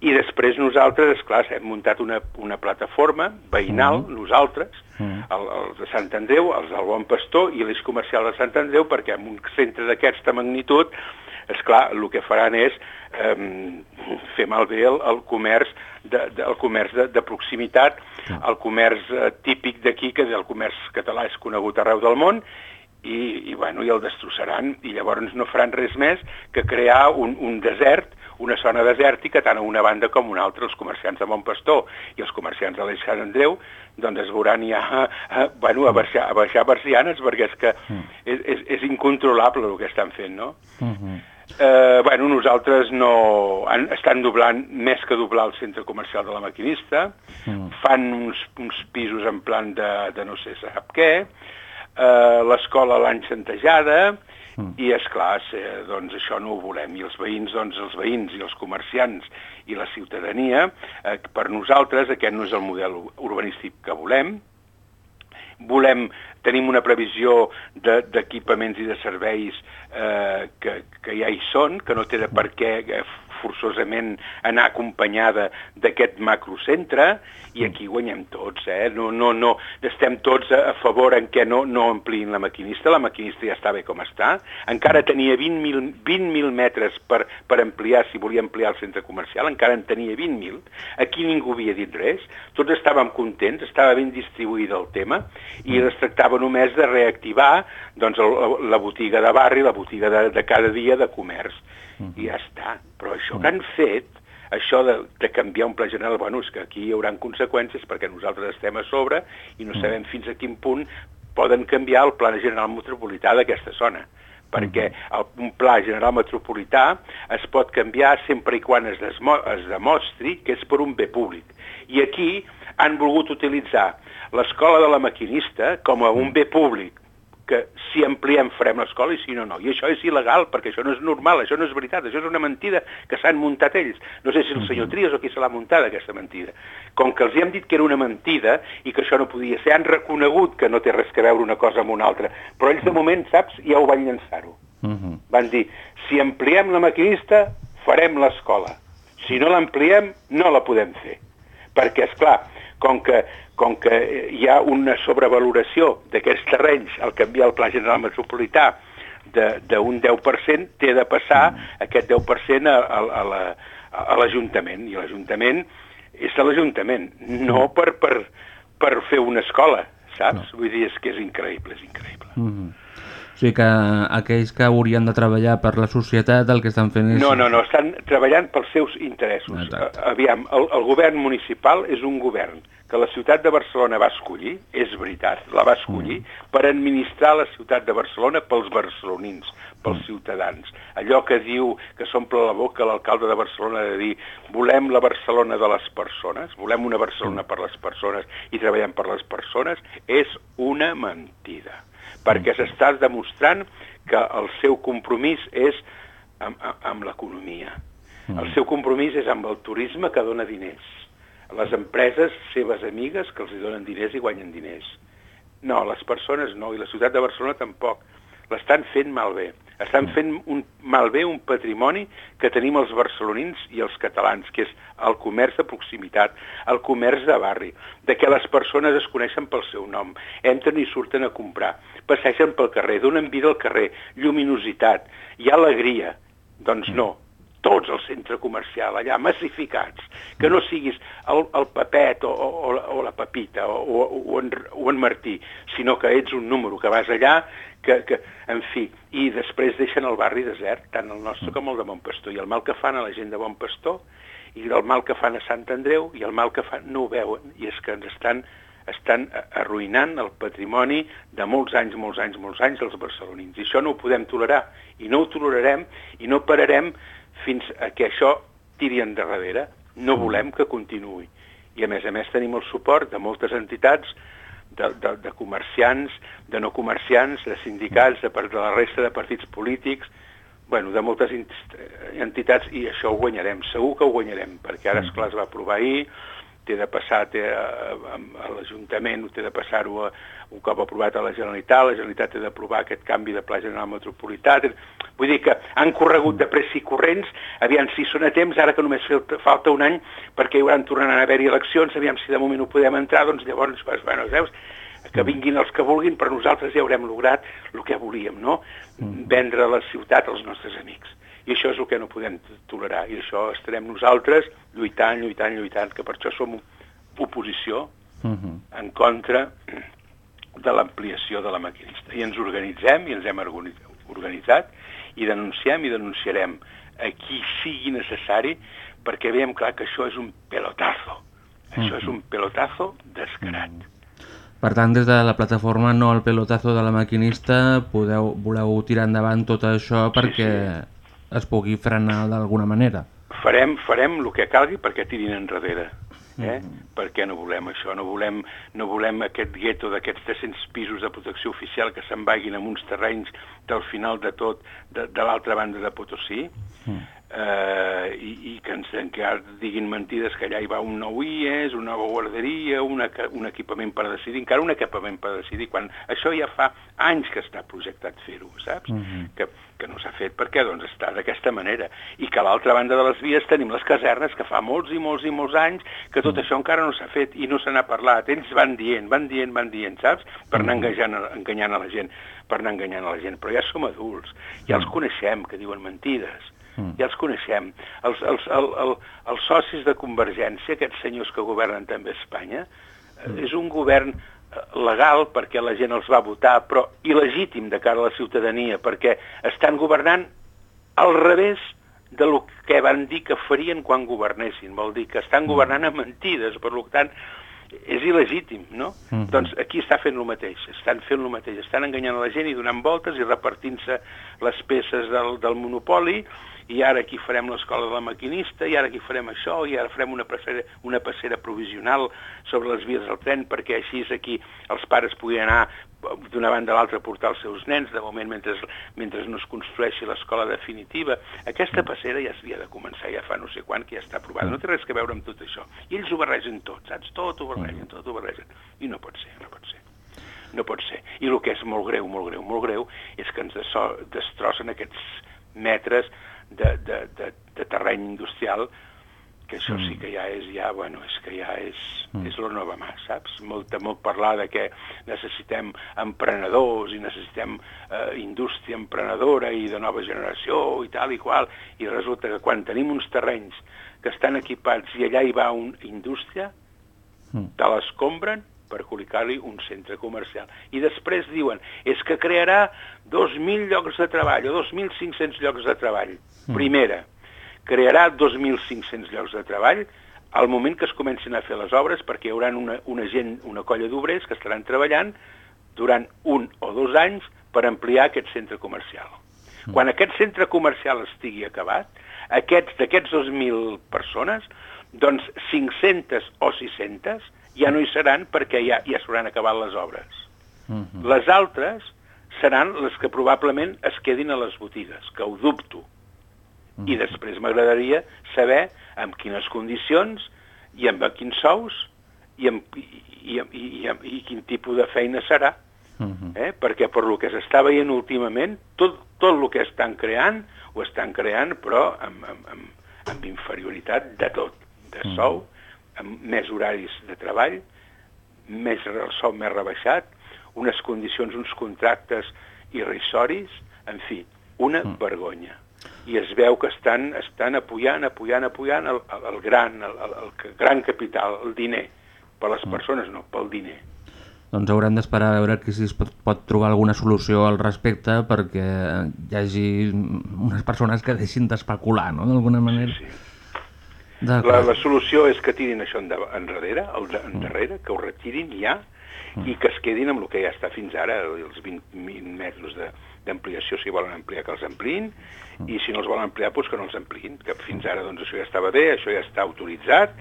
i després nosaltres, és clar, hem muntat una, una plataforma veïnal, nosaltres, el, els de Sant Andreu, els del Bon Pastor i l'eix comercial de Sant Andreu, perquè en un centre d'aquesta magnitud, és clar, el que faran és eh, fer malbé el, el comerç de, de, el comerç de, de proximitat, el comerç eh, típic d'aquí, que el comerç català és conegut arreu del món, i, i, bueno, i el destrossaran, i llavors no faran res més que crear un, un desert, una zona desèrtica, tant a una banda com a una altra. Els comerciants de Montpastor i els comerciants de l'Eix Sant Andreu doncs es veuran ja eh, bueno, a, baixar, a baixar persianes perquè és que és, és, és incontrolable el que estan fent, no? Eh, bueno, nosaltres no... Han, estan doblant, més que doblar el centre comercial de la maquinista, fan uns, uns pisos en plan de, de no sé sap què, eh, l'escola l'han xantejada, i és clar, doncs això no ho volem. I els veïns, doncs els veïns i els comerciants i la ciutadania, eh, per nosaltres aquest no és el model urbanístic que volem, volem, tenim una previsió de- d'equipaments i de serveis eh, que, que ja hi són, que no té de per què eh, forçosament anar acompanyada d'aquest macrocentre, i aquí guanyem tots, eh? No, no, no, estem tots a, favor en què no, no ampliïn la maquinista, la maquinista ja està bé com està, encara tenia 20.000 20 metres per, per ampliar, si volia ampliar el centre comercial, encara en tenia 20.000, aquí ningú havia dit res, tots estàvem contents, estava ben distribuït el tema, i es tractava només de reactivar doncs, el, la botiga de barri, la botiga de, de cada dia de comerç, i ja està. Però això que han fet, això de, de canviar un pla general, bueno, és que aquí hi haurà conseqüències perquè nosaltres estem a sobre i no sabem fins a quin punt poden canviar el pla general metropolità d'aquesta zona. Perquè el, un pla general metropolità es pot canviar sempre i quan es, desmo, es demostri que és per un bé públic. I aquí han volgut utilitzar l'escola de la maquinista com a un bé públic que si ampliem farem l'escola i si no, no. I això és il·legal, perquè això no és normal, això no és veritat, això és una mentida que s'han muntat ells. No sé si el senyor Trias o qui se l'ha muntada, aquesta mentida. Com que els hi hem dit que era una mentida i que això no podia ser, han reconegut que no té res que veure una cosa amb una altra. Però ells, de moment, saps, ja ho van llançar-ho. Van dir, si ampliem la maquinista, farem l'escola. Si no l'ampliem, no la podem fer. perquè, és clar, com que, com que hi ha una sobrevaloració d'aquests terrenys al canviar el Pla General Metropolità de- d'un 10%, té de passar aquest 10% a, a, a la- l'Ajuntament, i l'Ajuntament és de l'Ajuntament, no per, per, per fer una escola, saps? Vull dir, és que és increïble, és increïble.
Mm -hmm. O sigui que aquells que haurien de treballar per la societat el que estan fent és...
No, no, no, estan treballant pels seus interessos.
Exacte.
Aviam, el, el govern municipal és un govern que la ciutat de Barcelona va escollir, és veritat, la va escollir, per administrar la ciutat de Barcelona pels barcelonins, pels ciutadans. Allò que diu, que s'omple la boca l'alcalde de Barcelona de dir volem la Barcelona de les persones, volem una Barcelona per les persones i treballem per les persones, és una mentida perquè s'està demostrant que el seu compromís és amb, amb- amb l'economia. El seu compromís és amb el turisme que dona diners. Les empreses seves amigues que els donen diners i guanyen diners. No, les persones no, i la ciutat de Barcelona tampoc. L'estan fent malbé. Estan fent un, malbé un patrimoni que tenim els barcelonins i els catalans, que és el comerç de proximitat, el comerç de barri, de què les persones es coneixen pel seu nom, entren i surten a comprar, passegen pel carrer, donen vida al carrer, lluminositat, hi ha alegria. Doncs no, tots al centre comercial, allà, massificats, que no siguis el, el Pepet o, o, o la Pepita o, o, o, en, o en Martí, sinó que ets un número, que vas allà, que, que, en fi, i després deixen el barri desert, tant el nostre com el de Montpastor, i el mal que fan a la gent de Montpastor, i el mal que fan a Sant Andreu, i el mal que fan no ho veuen, i és que ens estan estan arruïnant el patrimoni de molts anys, molts anys, molts anys dels barcelonins. I això no ho podem tolerar. I no ho tolerarem i no pararem fins a que això tiri endarrere. No volem que continuï. I a més a més tenim el suport de moltes entitats, de, de, de comerciants, de no comerciants, de sindicats, de, de la resta de partits polítics, bueno, de moltes ent- entitats, i això ho guanyarem, segur que ho guanyarem, perquè ara, esclar, es va aprovar ahir, té de passar té, a, a, a l'Ajuntament, té de passar-ho a- un cop aprovat a la Generalitat, la Generalitat té d'aprovar aquest canvi de Pla General Metropolità, vull dir que han corregut de pressa i corrents, aviam si són a temps, ara que només falta, un any, perquè hi hauran tornant a haver-hi eleccions, aviam si de moment no podem entrar, doncs llavors, bueno, veus, que vinguin els que vulguin, però nosaltres ja haurem lograt el que volíem, no? Vendre la ciutat als nostres amics. I això és el que no podem tolerar. I això estarem nosaltres lluitant, lluitant, lluitant, que per això som oposició en contra de l'ampliació de la maquinista. I ens organitzem, i ens hem organi- organitzat, i denunciem i denunciarem a qui sigui necessari, perquè veiem clar que això és un pelotazo. Això és un pelotazo descarat.
Per tant, des de la plataforma No al pelotazo de la maquinista podeu, voleu tirar endavant tot això perquè es pugui frenar d'alguna manera.
farem, farem el que calgui perquè tirin enrere. Eh? Perquè no volem això, no volem, no volem aquest gueto d'aquests 300 pisos de protecció oficial que se'n vagin amb uns terrenys del final de tot, de, de l'altra banda de Potosí, eh, i, i que ens encara diguin mentides que allà hi va un nou IES, una nova guarderia, una, un equipament per decidir, encara un equipament per decidir, quan això ja fa anys que està projectat fer-ho, saps? que, que no s'ha fet perquè doncs, està d'aquesta manera. I que a l'altra banda de les vies tenim les casernes que fa molts i molts i molts anys que tot això encara no s'ha fet i no se n'ha parlat. Ells van dient, van dient, van dient, saps? Per anar enganyant, a- enganyant a la gent, per anar enganyant a la gent. Però ja som adults, ja els coneixem, que diuen mentides. Ja els coneixem. Els, els, el, el, els socis de Convergència, aquests senyors que governen també Espanya, eh, és un govern legal perquè la gent els va votar, però il·legítim de cara a la ciutadania, perquè estan governant al revés de lo que van dir que farien quan governessin. Vol dir que estan governant amb mentides, per tant, és il·legítim, no?
Mhm.
Doncs aquí està fent el mateix, estan fent el mateix, estan enganyant a la gent i donant voltes i repartint-se les peces del, del monopoli i ara aquí farem l'escola de la maquinista, i ara aquí farem això, i ara farem una passera, una passera provisional sobre les vies del tren, perquè així és aquí els pares puguin anar d'una banda a l'altra a portar els seus nens, de moment mentre, mentre no es construeixi l'escola definitiva. Aquesta passera ja s'havia de començar ja fa no sé quan, que ja està aprovada. No té res que veure amb tot això. I ells ho barregen tot, saps? Tot ho barregen, tot ho barregen. I no pot ser, no pot ser. No pot ser. I el que és molt greu, molt greu, molt greu, és que ens destrossen aquests metres de, de, de, de terreny industrial que això
Mm.
sí que ja és, ja, bueno, és que ja és,
Mm.
és la nova mà, saps? Molt, molt parlar de que necessitem emprenedors i necessitem eh, indústria emprenedora i de nova generació i tal i qual, i resulta que quan tenim uns terrenys que estan equipats i allà hi va una indústria,
Mm.
te l'escombren per col·locar-li un centre comercial. I després diuen, és que crearà 2.000 llocs de treball o 2.500 llocs de treball.
Mm.
Primera, crearà 2.500 llocs de treball al moment que es comencin a fer les obres perquè hi haurà una, una gent, una colla d'obrers que estaran treballant durant un o dos anys per ampliar aquest centre comercial. Quan aquest centre comercial estigui acabat, aquests d'aquests 2.000 persones, doncs 500 o 600 ja no hi seran perquè ja, ja s'hauran acabat les obres.
Mhm.
Les altres seran les que probablement es quedin a les botigues, que ho dubto. I després m'agradaria saber amb quines condicions i amb quins sous i, amb, i, i, i, i, i quin tipus de feina serà.
Mhm.
Eh? Perquè per lo que s'està veient últimament, tot, tot el que estan creant, ho estan creant, però amb, amb, amb, amb inferioritat de tot, de sou, amb més horaris de treball, més el sou més rebaixat, unes condicions, uns contractes irrisoris, en fi, una vergonya. I es veu que estan, estan apujant, apujant, apujant el, el, el, gran, el, el, el gran capital, el diner. Per les persones no, pel diner.
Doncs haurem d'esperar a veure que si es pot, pot trobar alguna solució al respecte perquè hi hagi unes persones que deixin d'especular, no?, d'alguna manera. Sí,
La, la solució és que tirin això enrere, de, endarrere, que ho retirin ja i que es quedin amb el que ja està fins ara, els 20, 20 metres de- d'ampliació, si volen ampliar, que els ampliïn, i si no els volen ampliar, doncs que no els ampliïn, que fins ara doncs, això ja estava bé, això ja està autoritzat,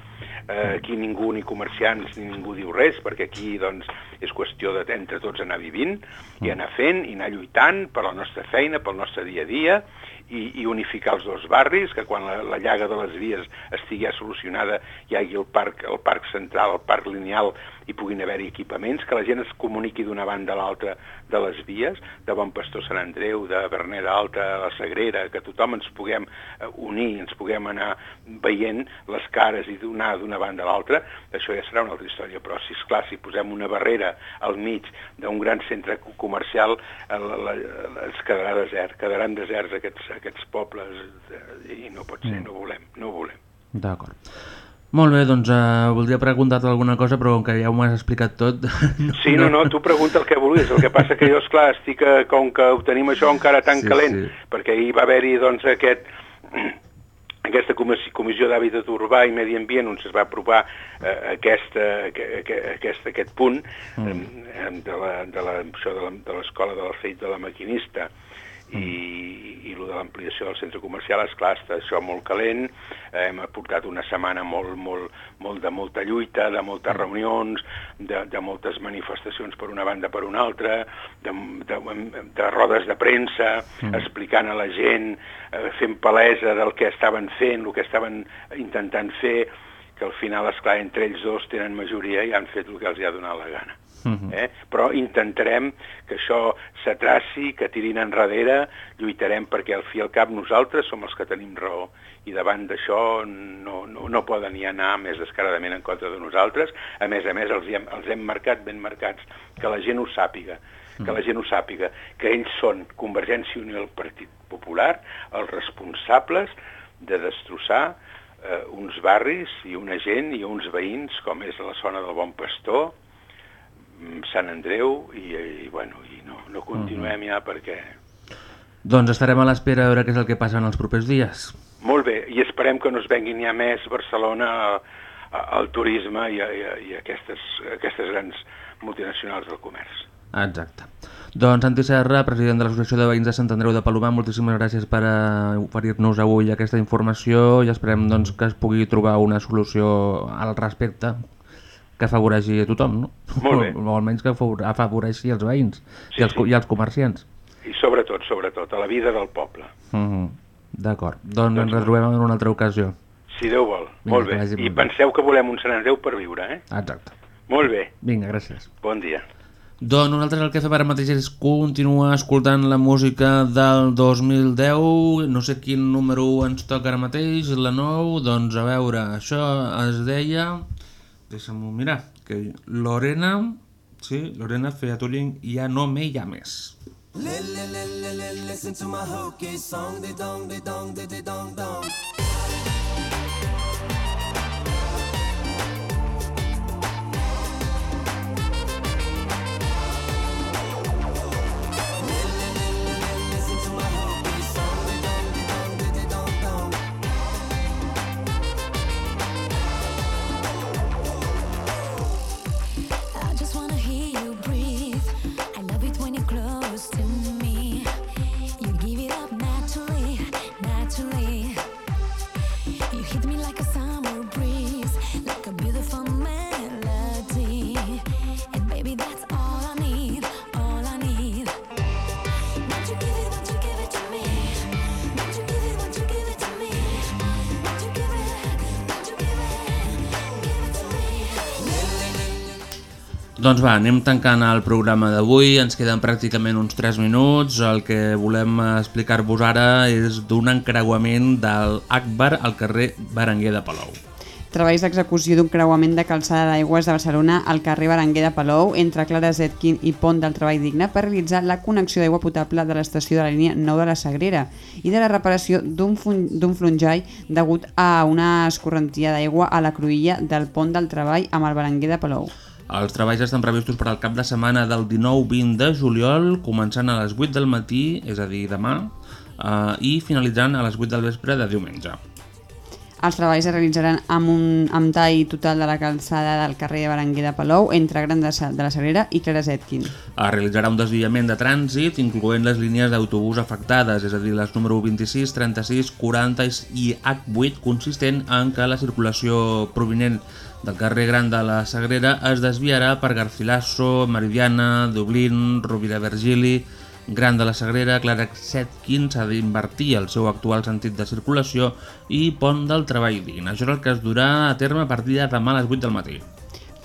eh, aquí ningú, ni comerciants, ni ningú diu res, perquè aquí doncs, és qüestió de entre tots anar vivint i anar fent i anar lluitant per la nostra feina, pel nostre dia a dia, i, i unificar els dos barris, que quan la, la llaga de les vies estigui ja solucionada hi hagi el parc, el parc central, el parc lineal, i puguin haver-hi equipaments, que la gent es comuniqui d'una banda a l'altra de les vies, de Bon Pastor Sant Andreu, de Bernera Alta, la Sagrera, que tothom ens puguem eh, unir, ens puguem anar veient les cares i donar d'una banda a l'altra, això ja serà una altra història, però si és clar, si posem una barrera al mig d'un gran centre co- comercial, la, la, es quedarà desert, quedaran deserts aquests, aquests pobles, eh, i no pot ser, no volem, no volem.
D'acord. Molt bé, doncs uh, voldria preguntar-te alguna cosa, però com que ja m'ho has explicat tot... *laughs* No,
Sí, no, no, tu pregunta el que vulguis. El que passa que jo, esclar, estic, eh, com que ho tenim això encara tan
Sí,
calent,
sí.
perquè ahir va haver-hi, doncs, aquest *clears throat* aquesta comissió, d'hàbitat urbà i medi ambient on es va aprovar eh, aquesta, que, que, aquest, aquest punt mm. eh, de la- de la- de de l'escola de l'Alfeit de la Maquinista i, i el de l'ampliació del centre comercial, és clar, està això molt calent, hem portat una setmana molt, molt, molt de molta lluita, de moltes reunions, de, de moltes manifestacions per una banda per una altra, de, de, de rodes de premsa,
Mm.
explicant a la gent, eh, fent palesa del que estaven fent, el que estaven intentant fer, que al final, esclar, entre ells dos tenen majoria i han fet el que els hi ha donat la gana.
Mhm.
Eh? Però intentarem que això s'atraci, que tirin enrere, lluitarem perquè al fi i al cap nosaltres som els que tenim raó i davant d'això no, no, no poden ni anar més descaradament en contra de nosaltres. A més a més, els, hi hem, els hem marcat ben marcats, que la gent ho sàpiga, que la gent ho sàpiga, que ells són Convergència i Unió i el Partit Popular els responsables de destrossar eh, uns barris i una gent i uns veïns com és la zona del Bon Pastor, Sant Andreu i, i, bueno, i no, no continuem ja perquè...
Doncs estarem a l'espera a veure què és el que passa en els propers dies.
Molt bé, i esperem que no es venguin ja més Barcelona al turisme i a, i a, i a aquestes, a aquestes grans multinacionals del comerç.
Exacte. Doncs Santi Serra, president de l'Associació de Veïns de Sant Andreu de Palomar, moltíssimes gràcies per eh, oferir-nos avui aquesta informació i esperem doncs, que es pugui trobar una solució al respecte que afavoreixi a tothom, no?
Molt bé.
O, o almenys que afavor- afavoreixi els veïns
Sí,
i, els,
sí.
i els comerciants.
I sobretot, sobretot, a la vida del poble.
Mm D'acord. Doncs, ens retrobem en una altra ocasió.
Si Déu vol.
Vinga,
molt bé.
vagi
I
molt bé.
penseu que volem un Sant Andreu per viure, eh?
Exacte.
Molt bé.
Vinga, gràcies.
Bon dia.
Doncs nosaltres el que fem ara mateix és continuar escoltant la música del 2010, no sé quin número ens toca ara mateix, la 9, doncs a veure, això es deia, deixa'm-ho mirar, que Lorena, sí, Lorena Featuring, ja no me llames. Doncs va, anem tancant el programa d'avui, ens queden pràcticament uns 3 minuts. El que volem explicar-vos ara és d'un encreuament del Akbar al carrer Berenguer de Palou.
Treballs d'execució d'un creuament de calçada d'aigües de Barcelona al carrer Berenguer de Palou entre Clara Zetkin i Pont del Treball Digne per realitzar la connexió d'aigua potable de l'estació de la línia 9 de la Sagrera i de la reparació d'un flonjai degut a una escorrentia d'aigua a la cruïlla del Pont del Treball amb el Berenguer de Palou.
Els treballs estan previstos per al cap de setmana del 19-20 de juliol, començant a les 8 del matí, és a dir, demà, eh, i finalitzant a les 8 del vespre de diumenge.
Els treballs es realitzaran amb un amb tall total de la calçada del carrer Berenguer de Palou entre Gran de, de la Sagrera i Clara Zetkin.
Es realitzarà un desviament de trànsit, incloent les línies d'autobús afectades, és a dir, les número 26, 36, 40 i H8, consistent en que la circulació provinent del carrer Gran de la Sagrera es desviarà per Garcilaso, Meridiana, Dublín, Rovira Virgili, Gran de la Sagrera, Clara Zetkin s'ha d'invertir el seu actual sentit de circulació i Pont del Treball Digne. Això és el que es durà a terme a partir de demà a les 8 del matí.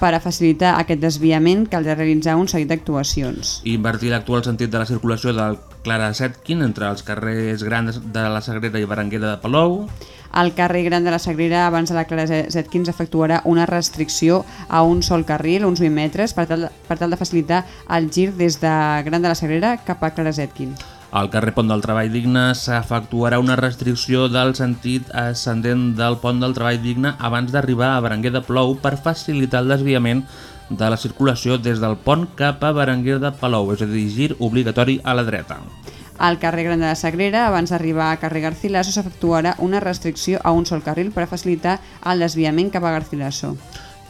Per a facilitar aquest desviament caldrà realitzar un seguit d'actuacions.
invertir l'actual sentit de la circulació del Clara Zetkin entre els carrers grans de la Sagrera i Berenguera de Palou,
Al carrer Gran de la Sagrera, abans de la Clara Zetkin, s'efectuarà una restricció a un sol carril, uns 20 metres, per tal, per tal de facilitar el gir des de Gran de la Sagrera cap a Clara Zetkin.
Al carrer Pont del Treball Digne s'efectuarà una restricció del sentit ascendent del Pont del Treball Digne abans d'arribar a Berenguer de Palou per facilitar el desviament de la circulació des del pont cap a Berenguer de Palou, és a dir, gir obligatori a la dreta.
Al carrer Gran de la Sagrera, abans d'arribar a carrer Garcilaso, s'efectuarà una restricció a un sol carril per facilitar el desviament cap a Garcilaso.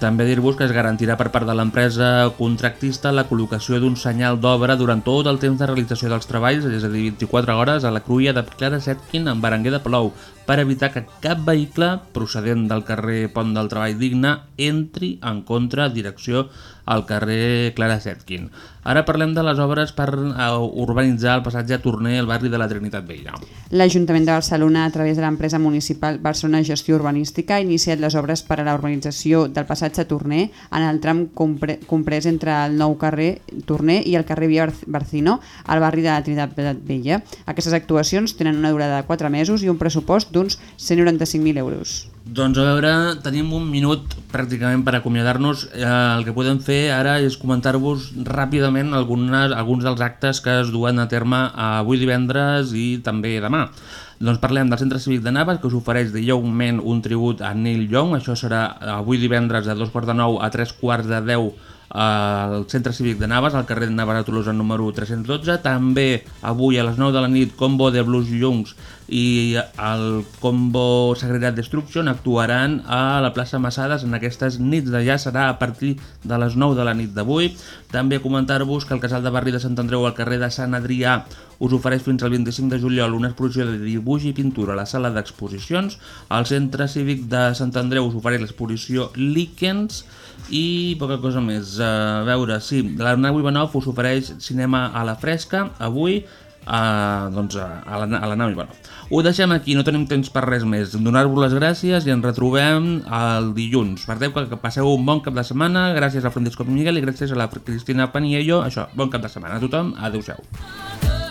També dir-vos que es garantirà per part de l'empresa contractista la col·locació d'un senyal d'obra durant tot el temps de realització dels treballs, és a dir, 24 hores, a la cruïlla de Clara Zetkin en Berenguer de Palou, per evitar que cap vehicle procedent del carrer Pont del Treball Digne entri en contra direcció al carrer Clara Zetkin. Ara parlem de les obres per eh, urbanitzar el passatge Torner al barri de la Trinitat Vella.
L'Ajuntament de Barcelona, a través de l'empresa municipal Barcelona Gestió Urbanística, ha iniciat les obres per a la urbanització del passatge Torner en el tram compre comprès entre el nou carrer Torner i el carrer Via Barc- Barcino, al barri de la Trinitat Vella. Aquestes actuacions tenen una durada de 4 mesos i un pressupost d'uns 195.000 euros.
Doncs a veure, tenim un minut pràcticament per acomiadar-nos. Eh, el que podem fer ara és comentar-vos ràpidament algunes, alguns dels actes que es duen a terme avui divendres i també demà. Doncs parlem del Centre Cívic de Navas, que us ofereix de lleument un tribut a Neil Young. Això serà avui divendres de dos quarts de nou a tres quarts de deu al Centre Cívic de Navas, al carrer de Navas a Tolosa número 312. També avui a les 9 de la nit, Combo de Blues Youngs i el Combo Sagredat Destruction actuaran a la plaça Massades en aquestes nits ja serà a partir de les 9 de la nit d'avui. També comentar-vos que el Casal de Barri de Sant Andreu al carrer de Sant Adrià us ofereix fins al 25 de juliol una exposició de dibuix i pintura a la sala d'exposicions. El Centre Cívic de Sant Andreu us ofereix l'exposició Líquens i poca cosa més. A veure, sí, l'Arnau Ivanov us ofereix cinema a la fresca avui a, doncs a, a, la, a la nau. Bueno, ho deixem aquí, no tenim temps per res més. Donar-vos les gràcies i ens retrobem el dilluns. Recordeu que, que passeu un bon cap de setmana, gràcies a Francisco Miguel i gràcies a la Cristina Paniello. Això, bon cap de setmana a tothom, adeu-siau.